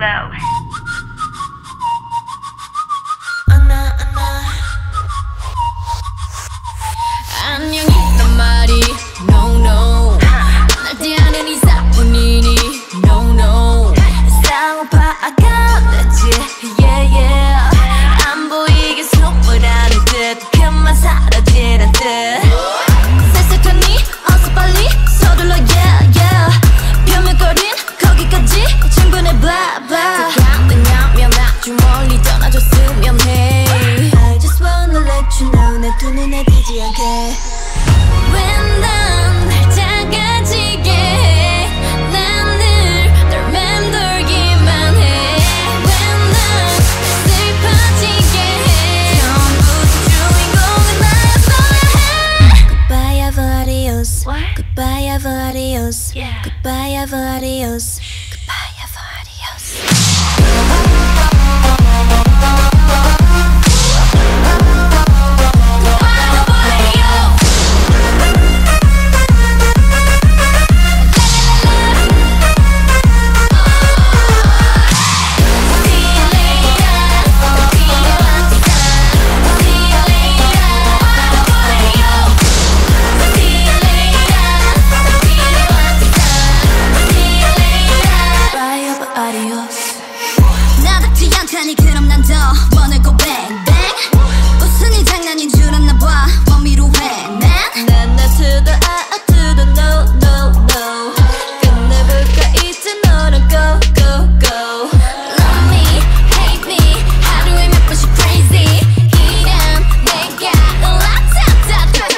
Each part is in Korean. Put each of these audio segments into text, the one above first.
glow. ever adios. Yeah. Goodbye ever adios. Goodbye ever adios. 않다니 그럼 난더 원할 고 bang bang 웃은 이 장난인 줄 알았나 봐 원미로 해난 난나 to the I, to the no, no, no. 끝내볼까 이제 너랑 go, go, go. Love me, hate me 하루에 몇 번씩 crazy 이런 내가 으라차차차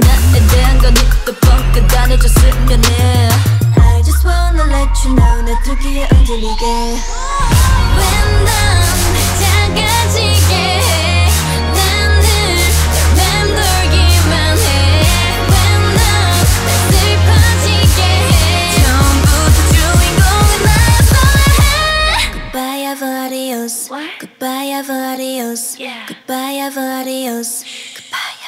나에 대한 건 입도 뻥끗 안 해줬으면 해. I just wanna let you know 내 두기에 흔들리게. adios. What? Goodbye ever adios. Yeah. Goodbye ever adios. Goodbye.